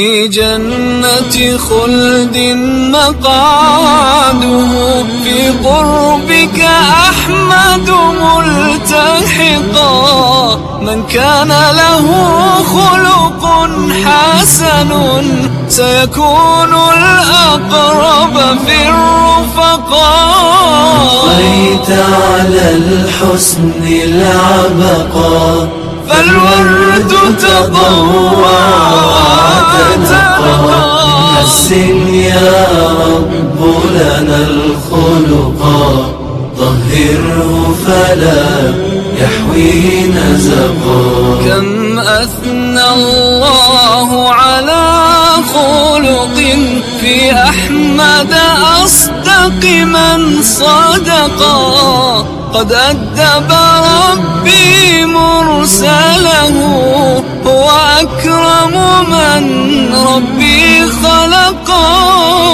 في جنة خلد مقعده في قربك أحمد ملتحقا. من كان له خلق حسن سيكون الأقرب في الرفقاء بقيت على الحسن العبقا فالورد تضوى يا رب لنا الخلقا طهره فلا يحوي نزقا كم أثنى الله على خلق في أحمد أصدق من صدقا قد أدب ربي مرسله هو أكرم من خلقا